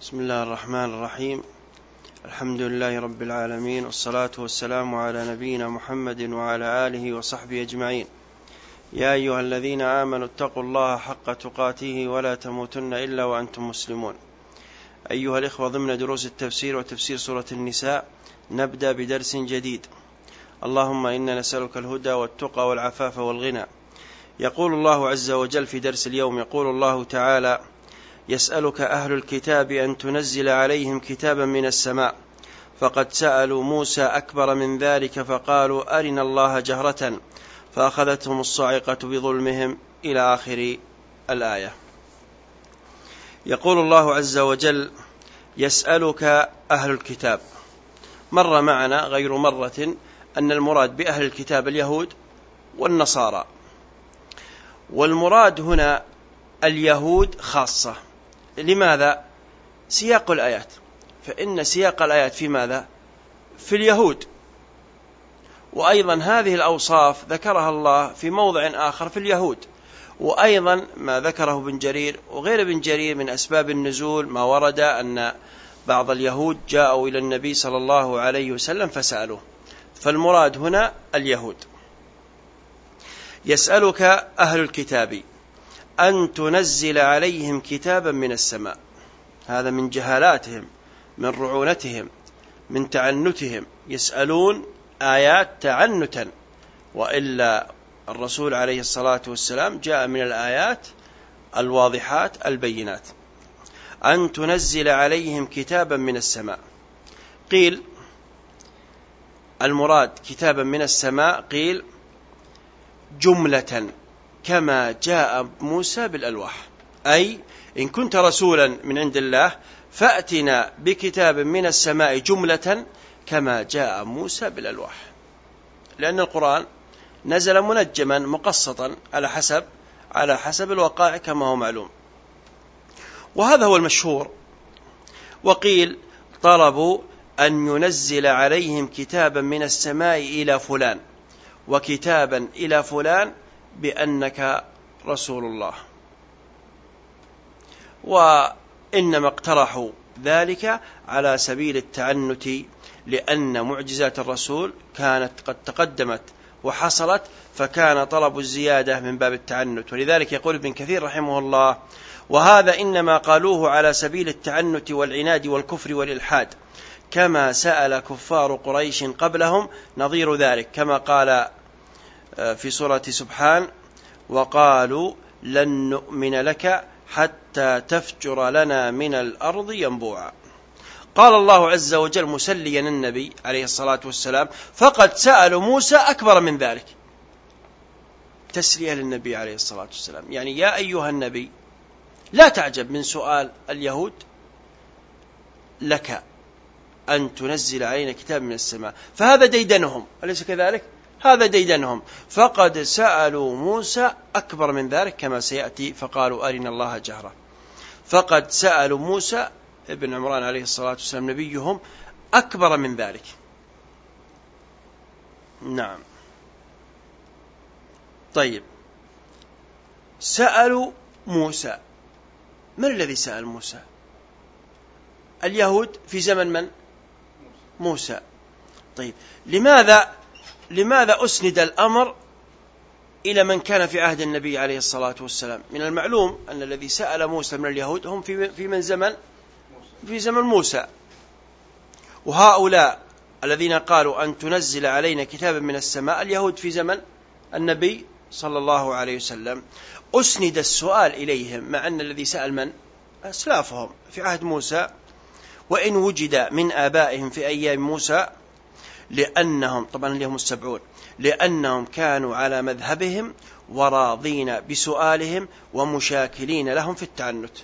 بسم الله الرحمن الرحيم الحمد لله رب العالمين والصلاة والسلام على نبينا محمد وعلى آله وصحبه أجمعين يا أيها الذين آمنوا اتقوا الله حق تقاته ولا تموتن إلا وأنتم مسلمون أيها الإخوة ضمن دروس التفسير وتفسير سورة النساء نبدأ بدرس جديد اللهم إنا نسألك الهدى والتقى والعفاف والغنى يقول الله عز وجل في درس اليوم يقول الله تعالى يسألك أهل الكتاب أن تنزل عليهم كتابا من السماء. فقد سألوا موسى أكبر من ذلك فقالوا أرنا الله جهرة. فأخذتهم الصاعقة بظلمهم إلى آخر الآية. يقول الله عز وجل يسألك أهل الكتاب. مر معنا غير مرة أن المراد بأهل الكتاب اليهود والنصارى. والمراد هنا اليهود خاصة. لماذا؟ سياق الآيات. فإن سياق الآيات في ماذا؟ في اليهود. وأيضا هذه الأوصاف ذكرها الله في موضع آخر في اليهود. وأيضا ما ذكره ابن جرير وغير ابن جرير من أسباب النزول ما ورد أن بعض اليهود جاءوا إلى النبي صلى الله عليه وسلم فسألوه. فالمراد هنا اليهود. يسألك أهل الكتاب. أن تنزل عليهم كتابا من السماء. هذا من جهالاتهم من رعونتهم من تعنتهم. يسألون آيات تعنتا. وإلا الرسول عليه الصلاة والسلام جاء من الآيات الواضحات البينات. أن تنزل عليهم كتابا من السماء. قيل المراد كتابا من السماء قيل جملة. كما جاء موسى بالألواح. أي إن كنت رسولا من عند الله فأتنا بكتاب من السماء جملة كما جاء موسى بالألواح. لأن القرآن نزل منجما مقسطا على حسب على حسب الوقائع كما هو معلوم. وهذا هو المشهور. وقيل طلبوا أن ينزل عليهم كتابا من السماء إلى فلان وكتابا إلى فلان بأنك رسول الله. وإنما اقترحوا ذلك على سبيل التعنت لأن معجزات الرسول كانت قد تقدمت وحصلت فكان طلب الزيادة من باب التعنت. ولذلك يقول ابن كثير رحمه الله وهذا إنما قالوه على سبيل التعنت والعناد والكفر والإلحاد كما سأل كفار قريش قبلهم نظير ذلك كما قال في سورة سبحان وقالوا لن نؤمن لك حتى تفجر لنا من الأرض ينبوعا. قال الله عز وجل مسليا النبي عليه الصلاة والسلام فقد سألوا موسى أكبر من ذلك. تسلية للنبي عليه الصلاة والسلام. يعني يا أيها النبي لا تعجب من سؤال اليهود لك أن تنزل علينا كتاب من السماء فهذا ديدنهم أليس كذلك؟ هذا ديدنهم. فقد سألوا موسى أكبر من ذلك كما سيأتي فقالوا أرنا الله جهرة. فقد سألوا موسى ابن عمران عليه الصلاة والسلام نبيهم أكبر من ذلك. نعم. طيب. سألوا موسى. من الذي سأل موسى؟ اليهود في زمن من؟ موسى. طيب. لماذا لماذا أسند الأمر إلى من كان في عهد النبي عليه الصلاة والسلام؟ من المعلوم أن الذي سأل موسى من اليهود هم في في من زمن؟ في زمن موسى. وهؤلاء الذين قالوا أن تنزل علينا كتابا من السماء اليهود في زمن النبي صلى الله عليه وسلم. أسند السؤال إليهم مع أن الذي سأل من؟ أسلافهم في عهد موسى. وإن وجد من آبائهم في أيام موسى لأنهم طبعا اليوم السبعون لأنهم كانوا على مذهبهم وراضين بسؤالهم ومشاكلين لهم في التعنت.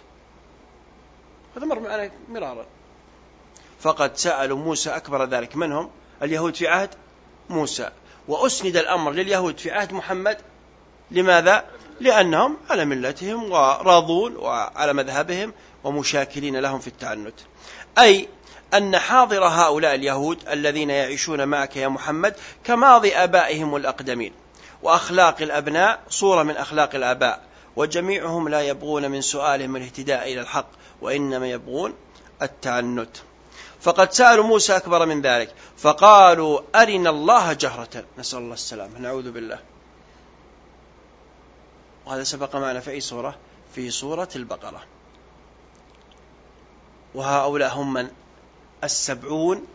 هذا مر معنا مرارا. فقد سألوا موسى أكبر ذلك. من هم؟ اليهود في عهد موسى. وأسند الأمر لليهود في عهد محمد. لماذا؟ لأنهم على ملتهم وراضون وعلى مذهبهم ومشاكلين لهم في التعنت. أي أن حاضر هؤلاء اليهود الذين يعيشون معك يا محمد كماضي آبائهم الأقدمين. وأخلاق الأبناء صورة من أخلاق الآباء. وجميعهم لا يبغون من سؤالهم الاهتداء إلى الحق وإنما يبغون التعنت. فقد سألوا موسى أكبر من ذلك فقالوا أرنا الله جهرة. نسأل الله السلامة. نعوذ بالله. وهذا سبق معنا في أي سورة؟ في سورة البقرة. وهؤلاء هم من؟ السبعون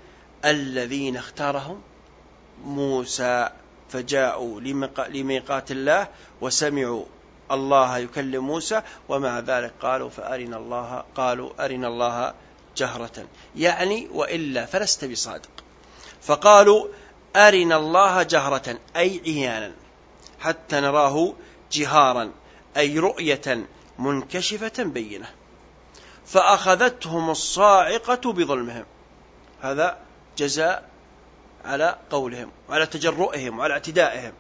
الذين اختارهم موسى فجاءوا لميقات الله وسمعوا الله يكلم موسى ومع ذلك قالوا فأرنا الله قالوا أرنا الله جهرة. يعني وإلا فلست بصادق. فقالوا أرنا الله جهرة أي عيانا حتى نراه جهارا أي رؤية منكشفة بينة. فأخذتهم الصاعقة بظلمهم. هذا جزاء على قولهم وعلى تجرؤهم وعلى اعتدائهم.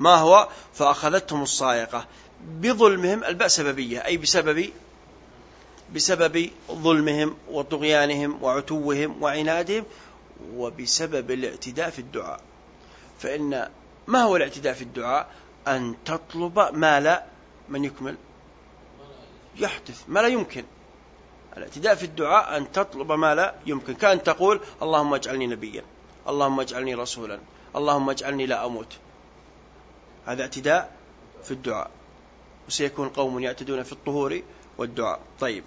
ما هو؟ فأخذتهم الصاعقة بظلمهم الباء سببية أي بسبب بسبب ظلمهم وطغيانهم وعتوهم وعنادهم وبسبب الاعتداء في الدعاء. فإن ما هو الاعتداء في الدعاء؟ أن تطلب ما لا من يكمل يحدث ما لا يمكن. الاعتداء في الدعاء أن تطلب ما لا يمكن. كأن تقول اللهم اجعلني نبيا اللهم اجعلني رسولا اللهم اجعلني لا أموت. هذا اعتداء في الدعاء. وسيكون قوم يعتدون في الطهور والدعاء. طيب.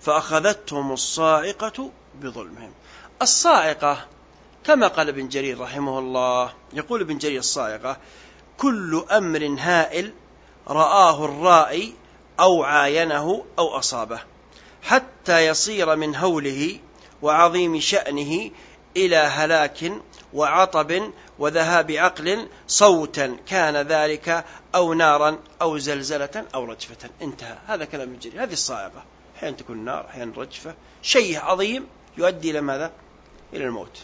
فأخذتهم الصاعقة بظلمهم. الصاعقة كما قال ابن جرير رحمه الله يقول ابن جرير الصاعقة كل أمر هائل رآه الرائي أو عاينه أو أصابه. حتى يصير من هوله وعظيم شأنه إلى هلاك وعطب وذهاب عقل صوتا كان ذلك أو نارا أو زلزلة أو رجفة. انتهى. هذا كلام الجري هذه الصاعقة. أحيانا تكون نار أحيانا رجفة. شيء عظيم يؤدي إلى ماذا؟ إلى الموت.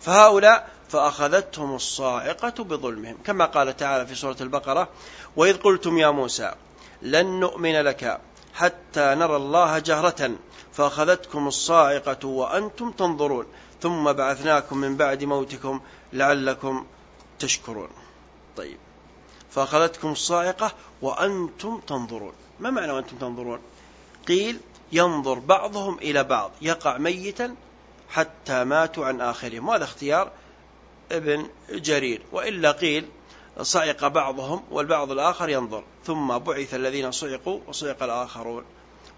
فهؤلاء فأخذتهم الصاعقة بظلمهم. كما قال تعالى في سورة البقرة وإذ قلتم يا موسى لن نؤمن لك حتى نرى الله جهرة فأخذتكم الصاعقة وأنتم تنظرون ثم بعثناكم من بعد موتكم لعلكم تشكرون. طيب. فأخذتكم الصاعقة وأنتم تنظرون. ما معنى وأنتم تنظرون؟ قيل ينظر بعضهم إلى بعض يقع ميتا حتى ماتوا عن آخرهم وهذا اختيار ابن جرير. وإلا قيل صعق بعضهم والبعض الآخر ينظر. ثم بعث الذين صعقوا وصعق الآخرون.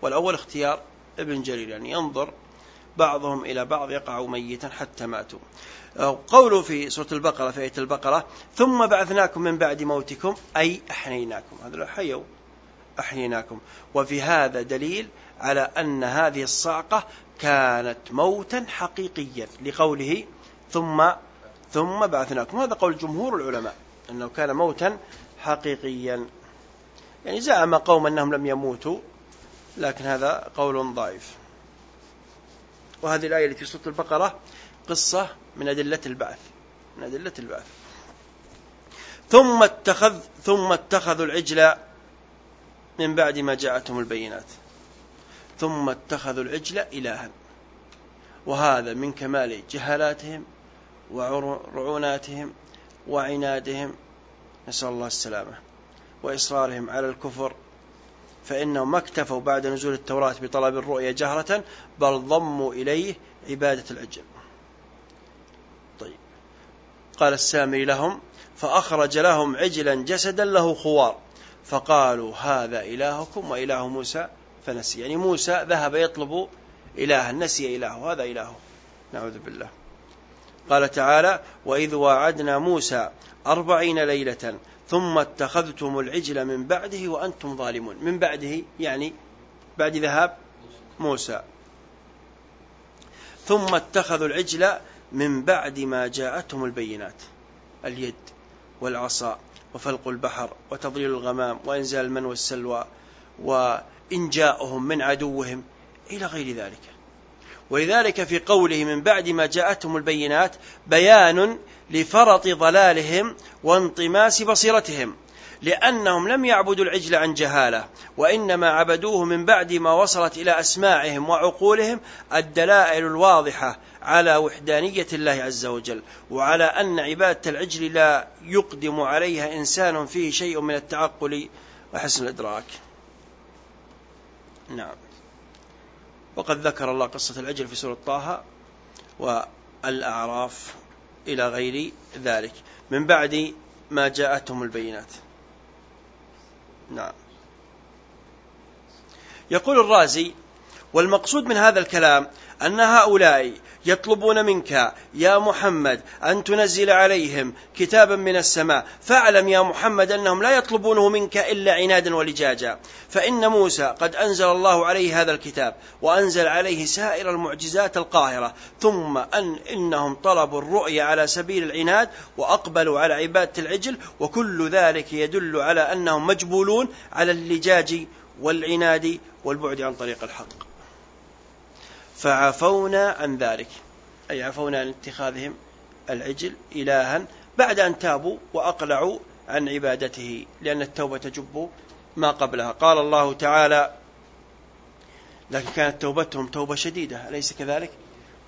والأول اختيار ابن جرير يعني ينظر بعضهم إلى بعض يقع ميتا حتى ماتوا. قوله في سورة البقرة في آية البقرة ثم بعثناكم من بعد موتكم أي أحييناكم. هذا حيوا أحييناكم. وفي هذا دليل على أن هذه الصعقة كانت موتا حقيقيا لقوله ثم ثم بعثناكم. هذا قول جمهور العلماء. أنه كان موتا حقيقيا. يعني زعم قوم أنهم لم يموتوا لكن هذا قول ضعيف. وهذه الآية التي في سورة البقرة قصة من أدلة البعث من أدلة البعث. ثم اتخذ ثم اتخذوا العجل من بعد ما جاءتهم البينات. ثم اتخذوا العجل إلها. وهذا من كمال جهالاتهم ورعوناتهم وعنادهم نسأل الله السلامة وإصرارهم على الكفر فإنهم ما اكتفوا بعد نزول التوراة بطلب الرؤية جهرة بل ضموا إليه عبادة العجل طيب. قال السامري لهم فأخرج لهم عجلا جسدا له خوار. فقالوا هذا إلهكم وإله موسى فنسي. يعني موسى ذهب يطلب إلها نسي إلهه هذا إلهه. نعوذ بالله. قال تعالى وإذ واعدنا موسى أربعين ليلة ثم اتخذتم العجل من بعده وأنتم ظالمون. من بعده يعني بعد ذهاب موسى. ثم اتخذوا العجل من بعد ما جاءتهم البينات اليد والعصا وفلق البحر وتضليل الغمام وإنزال المن والسلوى وإنجاؤهم من عدوهم إلى غير ذلك. ولذلك في قوله من بعد ما جاءتهم البينات بيان لفرط ضلالهم وانطماس بصيرتهم لأنهم لم يعبدوا العجل عن جهالة وإنما عبدوه من بعد ما وصلت إلى أسماعهم وعقولهم الدلائل الواضحة على وحدانية الله عز وجل وعلى أن عبادة العجل لا يقدم عليها إنسان فيه شيء من التعقل وحسن الإدراك. نعم. وقد ذكر الله قصة العجل في سورة طه والأعراف إلى غير ذلك. من بعد ما جاءتهم البينات. نعم. يقول الرازي والمقصود من هذا الكلام أن هؤلاء يطلبون منك يا محمد أن تنزل عليهم كتابا من السماء فاعلم يا محمد أنهم لا يطلبونه منك إلا عنادا ولجاجا. فإن موسى قد أنزل الله عليه هذا الكتاب وأنزل عليه سائر المعجزات القاهرة ثم أن إنهم طلبوا الرؤية على سبيل العناد وأقبلوا على عبادة العجل وكل ذلك يدل على أنهم مجبولون على اللجاج والعناد والبعد عن طريق الحق. فعفونا عن ذلك. أي عفونا عن اتخاذهم العجل إلها بعد أن تابوا وأقلعوا عن عبادته لأن التوبة تجب ما قبلها. قال الله تعالى لكن كانت توبتهم توبة شديدة أليس كذلك؟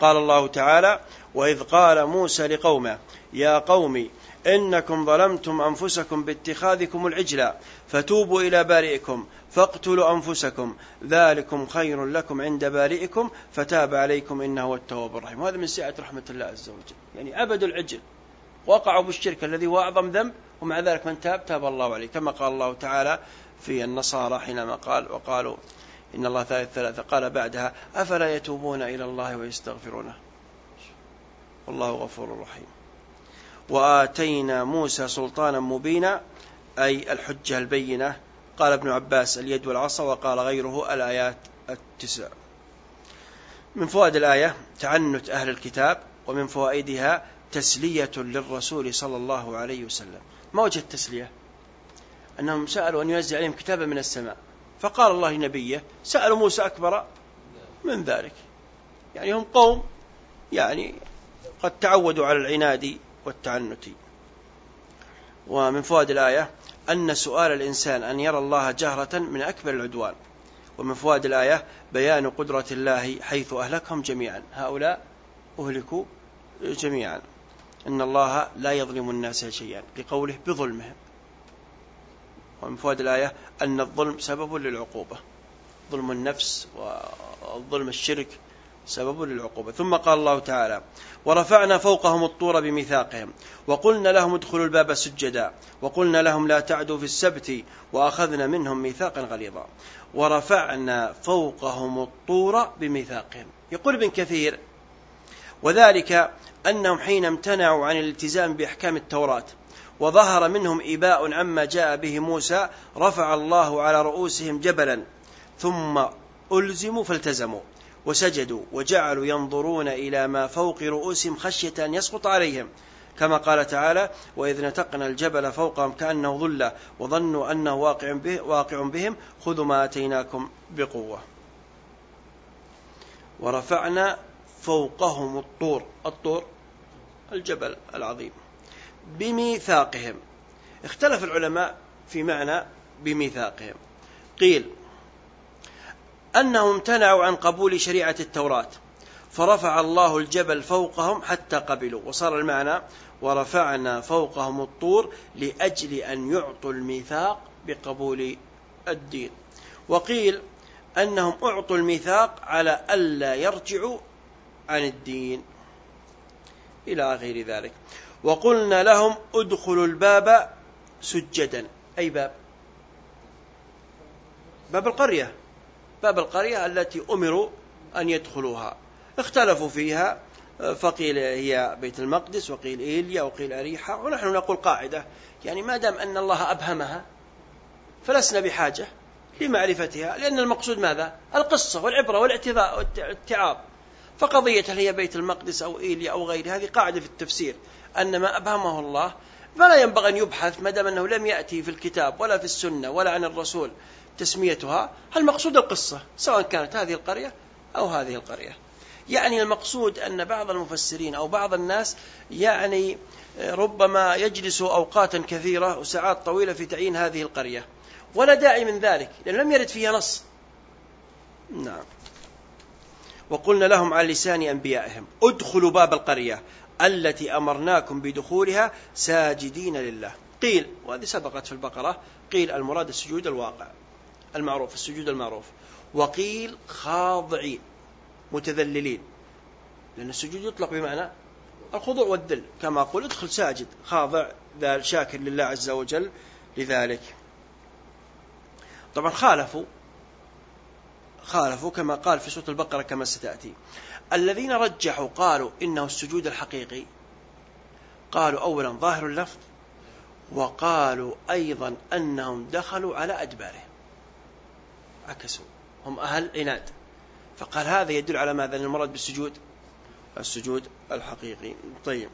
قال الله تعالى وإذ قال موسى لقومه يا قوم إنكم ظلمتم أنفسكم باتخاذكم العجل فتوبوا إلى بارئكم فاقتلوا أنفسكم ذلكم خير لكم عند بارئكم فتاب عليكم إنه هو التواب الرحيم. وهذا من سعة رحمة الله عز وجل. يعني عبدوا العجل. وقعوا بالشرك الذي هو أعظم ذنب ومع ذلك من تاب تاب الله عليه. كما قال الله تعالى في النصارى حينما قال وقالوا إن الله ثالث ثلاثة قال بعدها أفلا يتوبون إلى الله ويستغفرونه؟ والله غفور رحيم. وآتينا موسى سلطانا مبينا أي الحجة البينة. قال ابن عباس اليد والعصا وقال غيره الآيات التسع. من فوائد الآية تعنت أهل الكتاب ومن فوائدها تسلية للرسول صلى الله عليه وسلم. ما وجه التسلية؟ أنهم سألوا أن ينزل عليهم كتابا من السماء. فقال الله لنبيه سألوا موسى أكبر من ذلك. يعني هم قوم يعني قد تعودوا على العناد والتعنت. ومن فوائد الآية أن سؤال الإنسان أن يرى الله جهرة من أكبر العدوان. ومن فوائد الآية بيان قدرة الله حيث أهلكهم جميعا. هؤلاء أهلكوا جميعا. إن الله لا يظلم الناس شيئا لقوله بظلمهم. ومن فوائد الآية أن الظلم سبب للعقوبة. ظلم النفس وظلم الشرك سبب للعقوبة. ثم قال الله تعالى ورفعنا فوقهم الطور بميثاقهم وقلنا لهم ادخلوا الباب سجدا وقلنا لهم لا تعدوا في السبت وأخذنا منهم ميثاقا غليظا. ورفعنا فوقهم الطور بميثاقهم. يقول ابن كثير وذلك أنهم حين امتنعوا عن الالتزام بأحكام التوراة وظهر منهم إباء عما جاء به موسى رفع الله على رؤوسهم جبلا ثم ألزموا فالتزموا وسجدوا وجعلوا ينظرون إلى ما فوق رؤوسهم خشية أن يسقط عليهم. كما قال تعالى وإذ نتقنا الجبل فوقهم كأنه ظلة وظنوا أنه واقع, به واقع بهم خذوا ما أتيناكم بقوة. ورفعنا فوقهم الطور الطور الجبل العظيم. بميثاقهم. اختلف العلماء في معنى بميثاقهم. قيل أنهم امتنعوا عن قبول شريعة التوراة فرفع الله الجبل فوقهم حتى قبلوا وصار المعنى ورفعنا فوقهم الطور لأجل أن يعطوا الميثاق بقبول الدين. وقيل أنهم أعطوا الميثاق على ألا يرجعوا عن الدين. إلى غير ذلك. وقلنا لهم ادخلوا الباب سجدا. أي باب؟ باب القرية. باب القرية التي أمروا أن يدخلوها. اختلفوا فيها. فقيل هي بيت المقدس وقيل إيليا وقيل أريحة. ونحن نقول قاعدة. يعني ما دام أن الله أبهمها فلسنا بحاجة لمعرفتها. لأن المقصود ماذا؟ القصة والعبرة والاتعاظ. فقضية هل هي بيت المقدس أو إيليا أو غيرها هذه قاعدة في التفسير. أن ما أبهمه الله فلا ينبغي أن يبحث ما دام أنه لم يأتي في الكتاب ولا في السنة ولا عن الرسول تسميتها المقصود القصة سواء كانت هذه القرية أو هذه القرية. يعني المقصود أن بعض المفسرين أو بعض الناس يعني ربما يجلس أوقاتا كثيرة وساعات طويلة في تعيين هذه القرية. ولا داعي من ذلك لأن لم يرد فيها نص. نعم. وقلنا لهم على لسان أنبيائهم ادخلوا باب القرية التي أمرناكم بدخولها ساجدين لله. قيل وهذه سبقت في البقرة قيل المراد السجود الواقع المعروف السجود المعروف. وقيل خاضعين متذللين لأن السجود يطلق بمعنى الخضوع والذل. كما قل ادخل ساجد خاضع ذال شاكر لله عز وجل لذلك. طبعا خالفوا خالفوا كما قال في سورة البقرة كما ستأتي. الذين رجحوا قالوا إنه السجود الحقيقي. قالوا أولا ظاهر اللفظ وقالوا أيضا أنهم دخلوا على أدبارهم. عكسوا هم أهل عناد فقال هذا يدل على ماذا؟ المراد بالسجود السجود الحقيقي. طيب.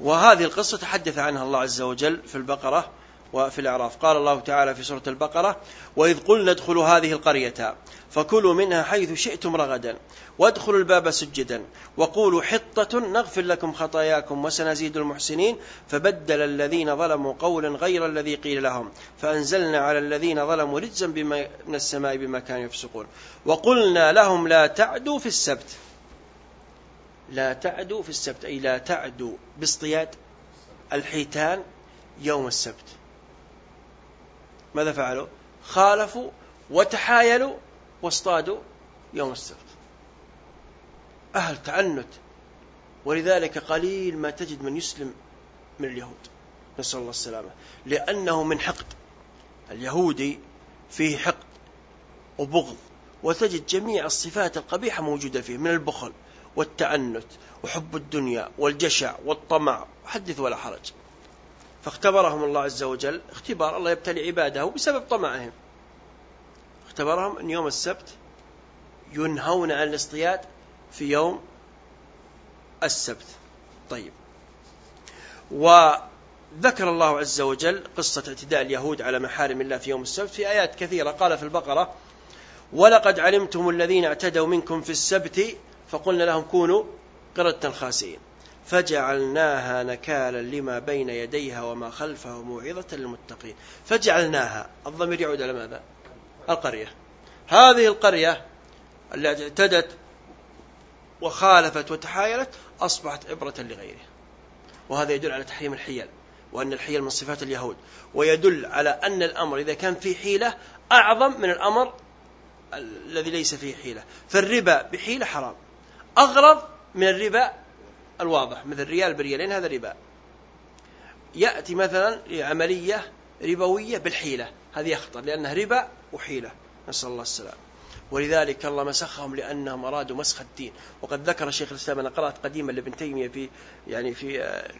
وهذه القصة تحدث عنها الله عز وجل في البقرة. وفي الأعراف. قال الله تعالى في سورة البقرة وإذ قلنا ادخلوا هذه القرية فكلوا منها حيث شئتم رغدا وادخلوا الباب سجدا وقولوا حطة نغفر لكم خطاياكم وسنزيد المحسنين فبدل الذين ظلموا قولا غير الذي قيل لهم فأنزلنا على الذين ظلموا رجزا بما من السماء بما كانوا يفسقون وقلنا لهم لا تعدوا في السبت. لا تعدوا في السبت أي لا تعدوا باصطياد الحيتان يوم السبت. ماذا فعلوا؟ خالفوا وتحايلوا واصطادوا يوم السبت. أهل تعنت ولذلك قليل ما تجد من يسلم من اليهود. نسأل الله السلامة. لأنه من حقد. اليهودي فيه حقد وبغض وتجد جميع الصفات القبيحة موجودة فيه من البخل والتعنت وحب الدنيا والجشع والطمع حدث ولا حرج. فاختبرهم الله عز وجل. اختبار الله يبتلي عباده بسبب طمعهم. اختبرهم أن يوم السبت ينهون عن الاصطياد في يوم السبت. طيب. وذكر الله عز وجل قصة اعتداء اليهود على محارم الله في يوم السبت في آيات كثيرة. قال في البقرة ولقد علمتم الذين اعتدوا منكم في السبت فقلنا لهم كونوا قردة خاسئين. فجعلناها نكالا لما بين يديها وما خلفها موعظة للمتقين. فجعلناها. الضمير يعود على ماذا؟ القرية. هذه القرية التي اعتدت وخالفت وتحايلت أصبحت عبرة لغيرها وهذا يدل على تحريم الحيل وأن الحيل من صفات اليهود. ويدل على أن الأمر إذا كان فيه حيلة أعظم من الأمر الذي ليس فيه حيلة. فالربا بحيلة حرام. أغرض من الربا الواضح مثل ريال بريالين هذا ربا. يأتي مثلا عملية ربوية بالحيلة هذه أخطر لأنها ربا وحيلة نسأل الله السلام ولذلك الله مسخهم لأنهم أرادوا مسخ الدين. وقد ذكر شيخ الإسلام أنا قرأت قديما لابن تيمية في يعني في آه،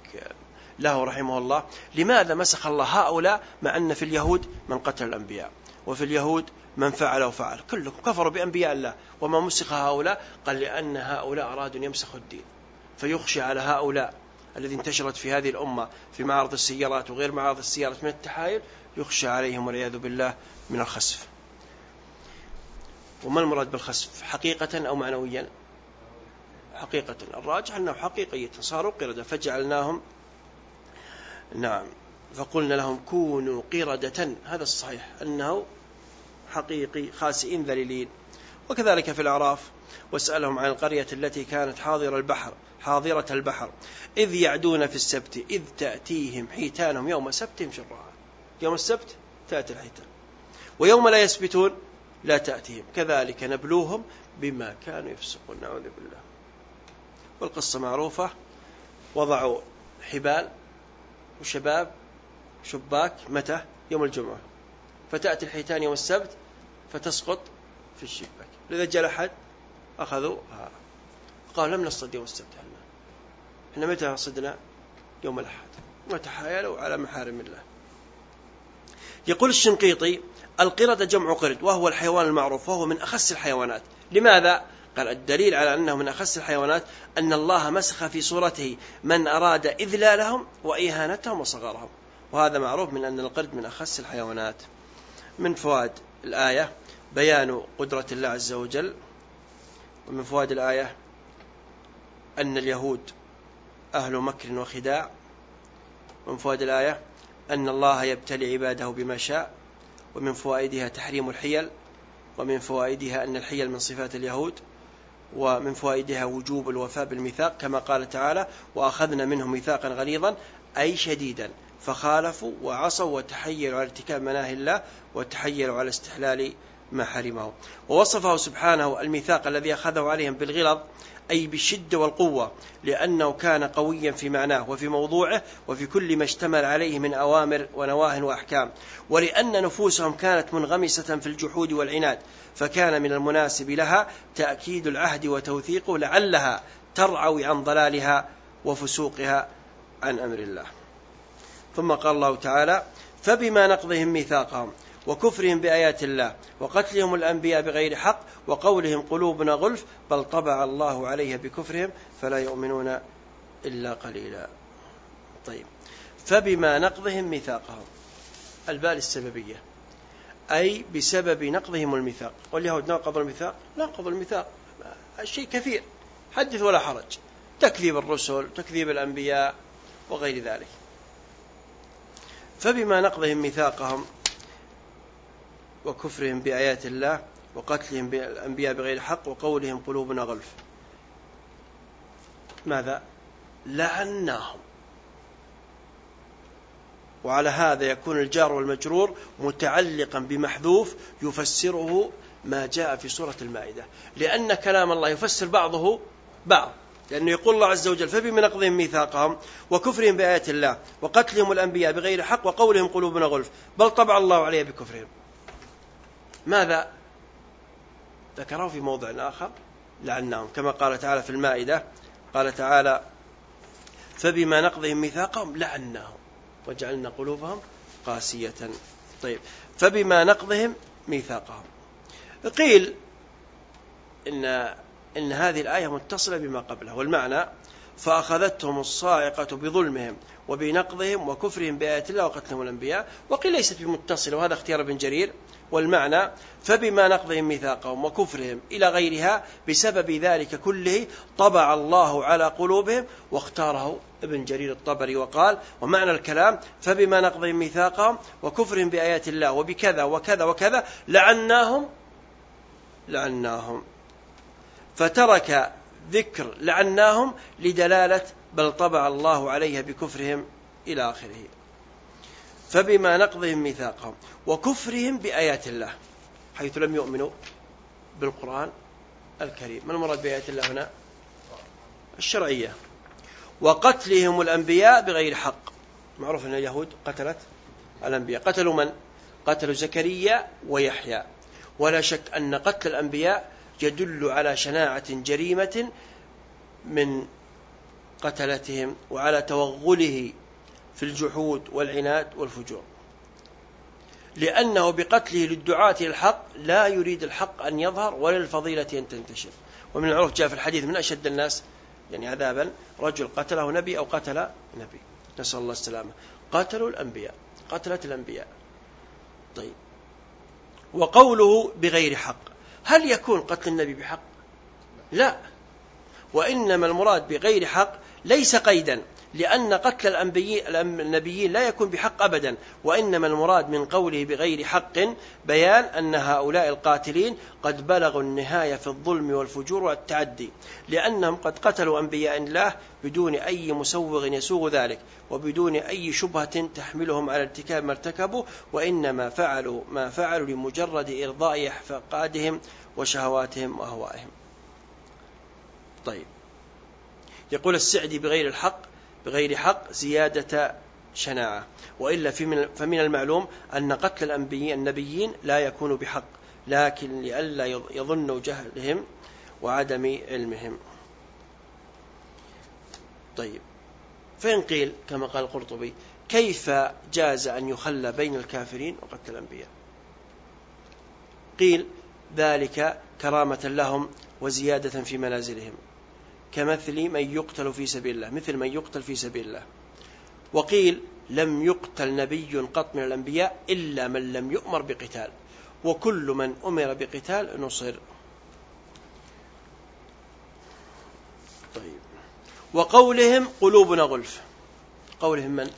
له رحمه الله. لماذا مسخ الله هؤلاء؟ مع أن في اليهود من قتل الأنبياء وفي اليهود من فعل وفعل كلهم كفروا بأنبياء الله. وما مسخ هؤلاء؟ قال لأن هؤلاء أرادوا يمسخوا الدين. فيخشى على هؤلاء الذي انتشرت في هذه الأمة في معرض السيارات وغير معرض السيارات من التحايل يخشى عليهم والعياذ بالله من الخسف. وما المراد بالخسف؟ حقيقة أو معنويا؟ حقيقة. الراجح أنه حقيقية صاروا قردة. فجعلناهم نعم. فقلنا لهم كونوا قردة. هذا الصحيح. أنه حقيقي خاسئين ذليلين. وكذلك في الأعراف. واسألهم عن القرية التي كانت حاضرة البحر حاضرة البحر. إذ يعدون في السبت إذ تأتيهم حيتانهم يوم سبتهم شرعا يوم السبت تأتي الحيتان. ويوم لا يسبتون لا تأتيهم. كذلك نبلوهم بما كانوا يفسقون. نعوذ بالله. والقصة معروفة. وضعوا حبال وشباب شباك متى؟ يوم الجمعة. فتأتي الحيتان يوم السبت فتسقط في الشباك. لذا جاء أحد أخذوها قال لم نصطد يوم السبت إحنا إحنا متى صدنا؟ يوم الأحد. وتحايلوا على محارم الله. يقول الشنقيطي القردة جمع قرد وهو الحيوان المعروف وهو من أخس الحيوانات. لماذا؟ قال الدليل على أنه من أخس الحيوانات أن الله مسخ في صورته من أراد إذلالهم وإهانتهم وصغرهم وهذا معروف من أن القرد من أخس الحيوانات. من فوائد الآية بيان قدرة الله عز وجل ومن فوائد الآية أن اليهود أهل مكر وخداع. ومن فوائد الآية أن الله يبتلي عباده بما شاء. ومن فوائدها تحريم الحيل. ومن فوائدها أن الحيل من صفات اليهود. ومن فوائدها وجوب الوفاء بالميثاق كما قال تعالى وأخذنا منهم ميثاقا غليظا أي شديدا. فخالفوا وعصوا وتحيلوا على ارتكاب مناهي الله وتحيلوا على استحلال ما حرمه. ووصفه سبحانه الميثاق الذي أخذه عليهم بالغلظ أي بالشدة والقوة لأنه كان قويا في معناه وفي موضوعه وفي كل ما اشتمل عليه من أوامر ونواه وأحكام. ولأن نفوسهم كانت منغمسة في الجحود والعناد فكان من المناسب لها تأكيد العهد وتوثيقه لعلها ترعوي عن ضلالها وفسوقها عن أمر الله. ثم قال الله تعالى فبما نقضهم ميثاقهم وكفرهم بآيات الله وقتلهم الأنبياء بغير حق وقولهم قلوبنا غلف بل طبع الله عليها بكفرهم فلا يؤمنون إلا قليلا. طيب. فبما نقضهم ميثاقهم. البال السببية. أي بسبب نقضهم الميثاق. واليهود نقضوا الميثاق؟ نقضوا الميثاق. الشيء كثير. حدث ولا حرج. تكذيب الرسل تكذيب الأنبياء وغير ذلك. فبما نقضهم ميثاقهم وكفرهم بآيات الله وقتلهم بالأنبياء بغير حق وقولهم قلوبنا غلف. ماذا؟ لعناهم. وعلى هذا يكون الجار والمجرور متعلقا بمحذوف يفسره ما جاء في سورة المائدة. لأن كلام الله يفسر بعضه بعض. لأنه يقول الله عز وجل فبما نقضهم ميثاقهم وكفرهم بآيات الله وقتلهم الأنبياء بغير حق وقولهم قلوبنا غلف. بل طبع الله عليها بكفرهم. ماذا ذكره في موضع آخر؟ لعناهم كما قال تعالى في المائدة قال تعالى فبما نقضهم ميثاقهم لعناهم وجعلنا قلوبهم قاسية. طيب. فبما نقضهم ميثاقهم. قيل إن إن هذه الآية متصلة بما قبلها والمعنى فأخذتهم الصاعقة بظلمهم وبنقضهم وكفرهم بآيات الله وقتلهم الأنبياء. وقيل ليست بمتصلة وهذا اختيار ابن جرير. والمعنى فبما نقضهم ميثاقهم وكفرهم إلى غيرها بسبب ذلك كله طبع الله على قلوبهم. واختاره ابن جرير الطبري وقال ومعنى الكلام فبما نقضهم ميثاقهم وكفرهم بآيات الله وبكذا وكذا وكذا لعناهم لعناهم. فترك ذكر لعناهم لدلالة بل طبع الله عليها بكفرهم إلى آخره. فبما نقضهم ميثاقهم وكفرهم بآيات الله حيث لم يؤمنوا بالقرآن الكريم. ما المراد بآيات الله هنا؟ الشرعية. وقتلهم الأنبياء بغير حق. معروف أن اليهود قتلت الأنبياء. قتلوا من؟ قتلوا زكريا ويحيى. ولا شك أن قتل الأنبياء يدل على شناعة جريمة من قتلتهم وعلى توغله في الجحود والعناد والفجور. لأنه بقتله للدعاة الحق لا يريد الحق أن يظهر ولا الفضيلة أن تنتشر. ومن المعروف جاء في الحديث من أشد الناس يعني عذابا رجل قتله نبي أو قتل نبي. نسأل الله السلامة. قتلوا الأنبياء قتلت الأنبياء. طيب. وقوله بغير حق. هل يكون قتل النبي بحق؟ لا. وإنما المراد بغير حق ليس قيدا. لأن قتل النبيين لا يكون بحق أبدا وإنما المراد من قوله بغير حق بيان أن هؤلاء القاتلين قد بلغوا النهاية في الظلم والفجور والتعدي لأنهم قد قتلوا أنبياء الله بدون أي مسوغ يسوغ ذلك وبدون أي شبهة تحملهم على ارتكاب ما ارتكبوا وإنما فعلوا ما فعلوا لمجرد إرضاء أحفادهم وشهواتهم وأهوائهم. طيب. يقول السعدي بغير الحق بغير حق زيادة شناعة. وإلا فمن المعلوم أن قتل النبيين لا يكون بحق لكن لئلا يظنوا جهلهم وعدم علمهم. طيب. فإن قيل كما قال القرطبي كيف جاز أن يخلى بين الكافرين وقتل الأنبياء؟ قيل ذلك كرامة لهم وزيادة في منازلهم. كمثل من يقتل في سبيل الله مثل من يقتل في سبيل الله. وقيل لم يقتل نبي قط من الأنبياء إلا من لم يؤمر بقتال وكل من أمر بقتال نصر. طيب. وقولهم قلوبنا غلف. قولهم من؟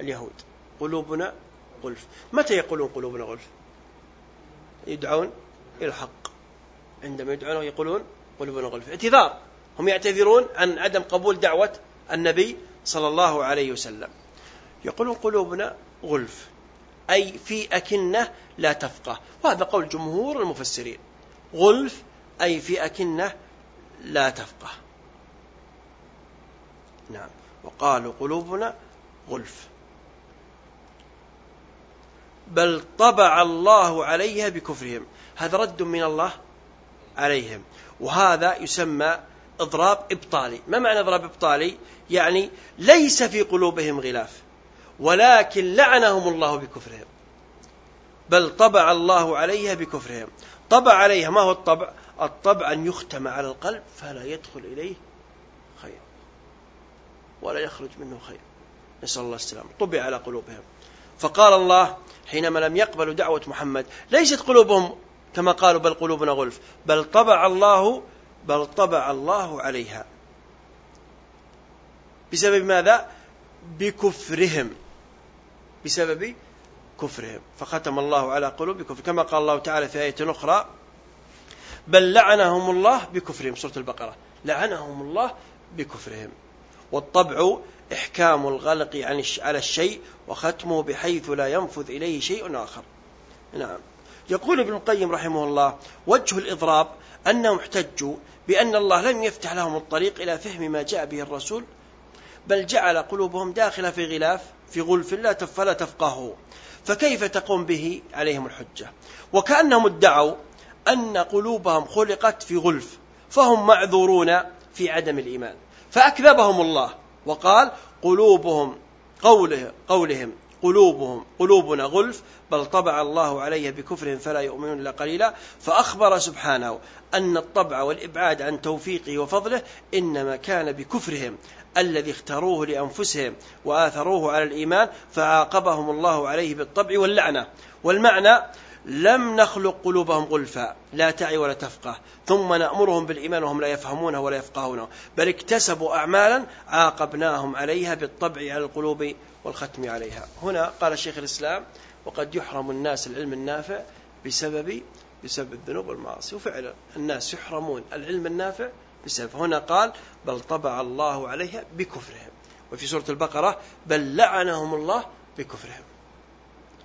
اليهود. قلوبنا غلف. متى يقولون قلوبنا غلف؟ يدعون إلى الحق. عندما يدعون يقولون قلوبنا غلف. اعتذار. هم يعتذرون عن عدم قبول دعوة النبي صلى الله عليه وسلم. يقولون قلوبنا غلف أي في أكنة لا تفقه. وهذا قول جمهور المفسرين. غلف أي في أكنة لا تفقه. نعم. وقالوا قلوبنا غلف. بل طبع الله عليها بكفرهم. هذا رد من الله عليهم. وهذا يسمى إضراب إبطالي. ما معنى إضراب إبطالي؟ يعني ليس في قلوبهم غلاف ولكن لعنهم الله بكفرهم. بل طبع الله عليها بكفرهم. طبع عليها ما هو الطبع؟ الطبع أن يختم على القلب فلا يدخل إليه خير ولا يخرج منه خير. نسأل الله السلامة. طبع على قلوبهم. فقال الله حينما لم يقبلوا دعوة محمد ليست قلوبهم كما قالوا بل قلوبنا غلف. بل طبع الله بل طبع الله عليها. بسبب ماذا؟ بكفرهم. بسبب كفرهم. فختم الله على قلوب كفر كما قال الله تعالى في آية أخرى بل لعنهم الله بكفرهم. سورة البقرة لعنهم الله بكفرهم. والطبع إحكام الغلق على الشيء وختمه بحيث لا ينفذ إليه شيء آخر. نعم. يقول ابن القيم رحمه الله وجه الإضراب أنهم احتجوا بأن الله لم يفتح لهم الطريق إلى فهم ما جاء به الرسول بل جعل قلوبهم داخلة في غلاف في غلف لا فلا تفقهوا فكيف تقوم به؟ عليهم الحجة. وكأنهم ادعوا أن قلوبهم خلقت في غلف فهم معذورون في عدم الإيمان. فأكذبهم الله وقال قلوبهم قوله قولهم قلوبهم قلوبنا غلف بل طبع الله علي بكفرهم فلا يؤمنون إلا قليلا. فأخبر سبحانه أن الطبع والإبعاد عن توفيقه وفضله إنما كان بكفرهم الذي اختاروه لأنفسهم وآثروه على الإيمان فعاقبهم الله عليه بالطبع واللعنة. والمعنى لم نخلق قلوبهم غلفا لا تعي ولا تفقه. ثم نأمرهم بالإيمان وهم لا يفهمونه ولا يفقهونه. بل اكتسبوا أعمالا عاقبناهم عليها بالطبع على القلوب والختم عليها. هنا قال شيخ الإسلام وقد يحرم الناس العلم النافع بسبب بسبب الذنوب والمعاصي. وفعلا الناس يحرمون العلم النافع بسبب. هنا قال بل طبع الله عليها بكفرهم. وفي سورة البقرة بل لعنهم الله بكفرهم.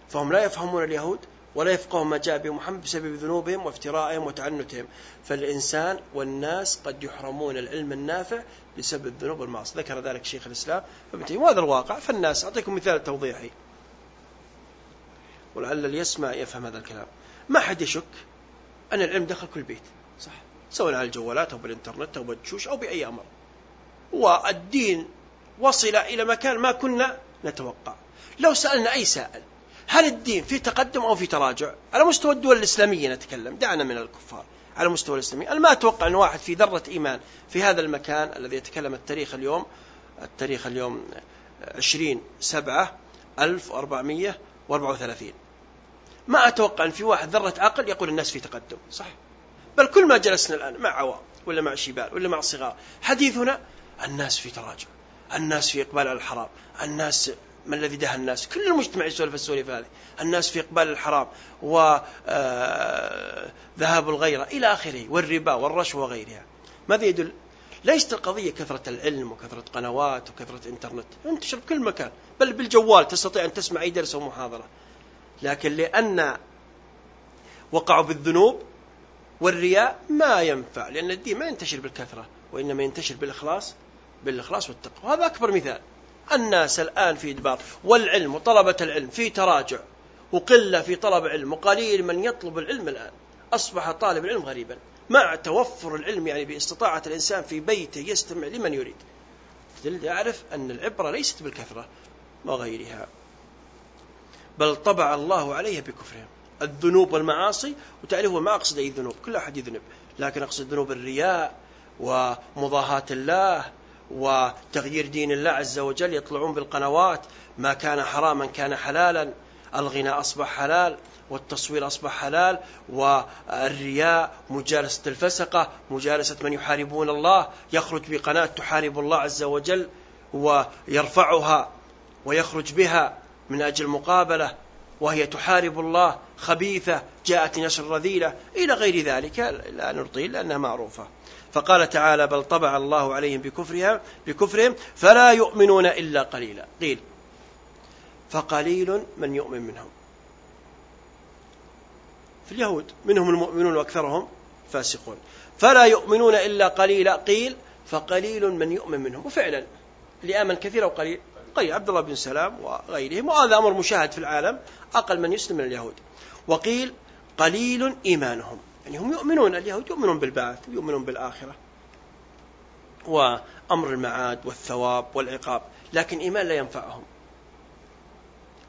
فهم لا يفهمون اليهود ولا يفقهون ما جاء به محمد بسبب ذنوبهم وافترائهم وتعنتهم. فالإنسان والناس قد يحرمون العلم النافع بسبب الذنوب والمعاصي ذكر ذلك شيخ الإسلام وهذا الواقع. فالناس أعطيكم مثال توضيحي. ولعل اللي يسمع يفهم هذا الكلام. ما حد يشك أن العلم دخل كل بيت. صح. سواء على الجوالات أو بالإنترنت أو بالجوش أو بأي أمر. والدين وصل إلى مكان ما كنا نتوقع. لو سألنا أي سائل هل الدين في تقدم أو في تراجع؟ على مستوى الدول الإسلامية نتكلم دعنا من الكفار. على مستوى الإسلامي أنا ما أتوقع أن واحد في ذرة إيمان في هذا المكان الذي يتكلم التاريخ اليوم التاريخ اليوم 20 7 1434 ما أتوقع أن في واحد ذرة عقل يقول الناس في تقدم صح بل كل ما جلسنا الآن مع عوام ولا مع شبال ولا مع صغار حديثنا الناس في تراجع الناس في إقبال على الحرام الناس ما الذي دهى الناس؟ كل المجتمع يسولف السوالف هذه. الناس في إقبال الحرام وذهاب آه، الغيرة إلى آخره والربا والرشوة وغيرها. ماذا يدل؟ ليست القضية كثرة العلم وكثرة قنوات وكثرة إنترنت. انتشر بكل مكان. بل بالجوال تستطيع أن تسمع أي درس أو محاضرة. لكن لأن وقعوا بالذنوب والرياء ما ينفع لأن الدين ما ينتشر بالكثرة وإنما ينتشر بالإخلاص بالإخلاص والتقوى. هذا أكبر مثال. الناس الآن في إدبار والعلم وطلبة العلم في تراجع وقلة في طلب العلم وقليل من يطلب العلم الآن. أصبح طالب العلم غريبا. مع توفر العلم يعني باستطاعة الإنسان في بيته يستمع لمن يريد. يعرف أن العبرة ليست بالكثرة وغيرها. بل طبع الله عليها بكفرهم. الذنوب والمعاصي وتعرفوا ما أقصد أي ذنوب كل أحد يذنب. لكن أقصد ذنوب الرياء ومضاهاة الله وتغيير دين الله عز وجل يطلعون بالقنوات ما كان حراما كان حلالا الغناء أصبح حلال والتصوير أصبح حلال والرياء مجالسة الفسقة مجالسة من يحاربون الله يخرج بقناة تحارب الله عز وجل ويرفعها ويخرج بها من أجل مقابلة وهي تحارب الله خبيثة جاءت نشر رذيلة إلى غير ذلك لا نرطيل لأنها معروفة. فقال تعالى بل طبع الله عليهم بكفرها بكفرهم فلا يؤمنون إلا قليلا. قيل فقليل من يؤمن منهم. اليهود منهم المؤمنون وأكثرهم فاسقون. فلا يؤمنون إلا قليلا قيل فقليل من يؤمن منهم. وفعلا اللي آمن كثير وقليل قليل. عبد الله بن سلام وغيرهم. وهذا أمر مشاهد في العالم أقل من يسلم من اليهود. وقيل قليل إيمانهم. يعني هم يؤمنون اليهود يؤمنون بالبعث يؤمنون بالآخرة. وأمر المعاد والثواب والعقاب لكن إيمان لا ينفعهم.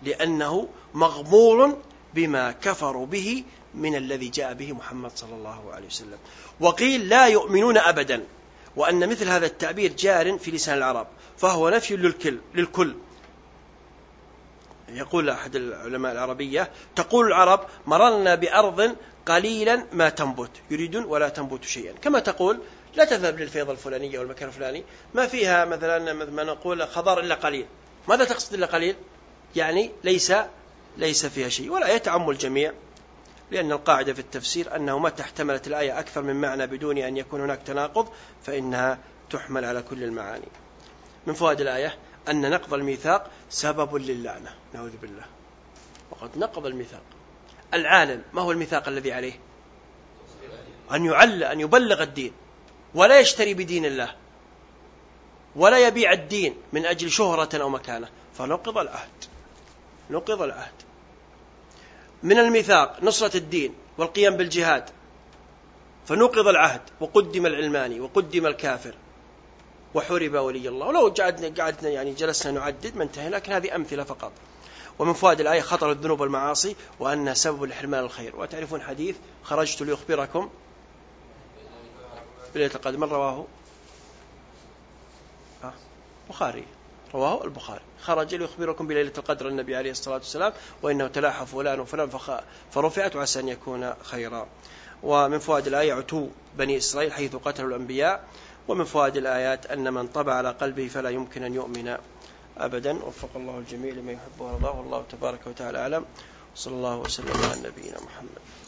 لأنه مغمور بما كفروا به من الذي جاء به محمد صلى الله عليه وسلم. وقيل لا يؤمنون أبدا وأن مثل هذا التعبير جار في لسان العرب فهو نفي للكل, للكل. يقول أحد العلماء العربية تقول العرب مررنا بأرض قليلا ما تنبت يريدون ولا تنبت شيئا. كما تقول لا تذهب للفيض الفلانية أو المكان الفلاني ما فيها مثلا ما نقول خضار إلا قليل. ماذا تقصد إلا قليل؟ يعني ليس ليس فيها شيء. ولا يتعم الجميع لأن القاعدة في التفسير أنه متى احتملت الآية أكثر من معنى بدون أن يكون هناك تناقض فإنها تحمل على كل المعاني. من فوائد الآية أن نقض الميثاق سبب للعنة نعوذ بالله. وقد نقض الميثاق. العالم ما هو الميثاق الذي عليه؟ أن يعل أن يبلغ الدين ولا يشتري بدين الله ولا يبيع الدين من أجل شهرة أو مكانة. فنقض العهد. نقض العهد. من الميثاق نصرة الدين والقيام بالجهاد. فنقض العهد وقدم العلماني وقدم الكافر. وحرب ولي الله. ولو قعدنا قعدنا يعني جلسنا نعدد ما انتهي لكن هذه أمثلة فقط. ومن فوائد الآية خطر الذنوب والمعاصي وأنها سبب لحرمان الخير. وتعرفون حديث خرجت لأخبركم بليلة القدر. من رواه؟ بخاري. رواه البخاري. خرج ليخبركم بليلة القدر النبي عليه الصلاة والسلام وإنه تلاحى فلان وفلان فرفعت وعسى أن يكون خيرا. ومن فوائد الآية عتو بني إسرائيل حيث قتلوا الأنبياء. ومن فوائد الآيات أن من طبع على قلبه فلا يمكن أن يؤمن أبدا. وفق الله الجميع لما يحب ويرضاه. والله تبارك وتعالى أعلم. صلى الله وسلم على نبينا محمد.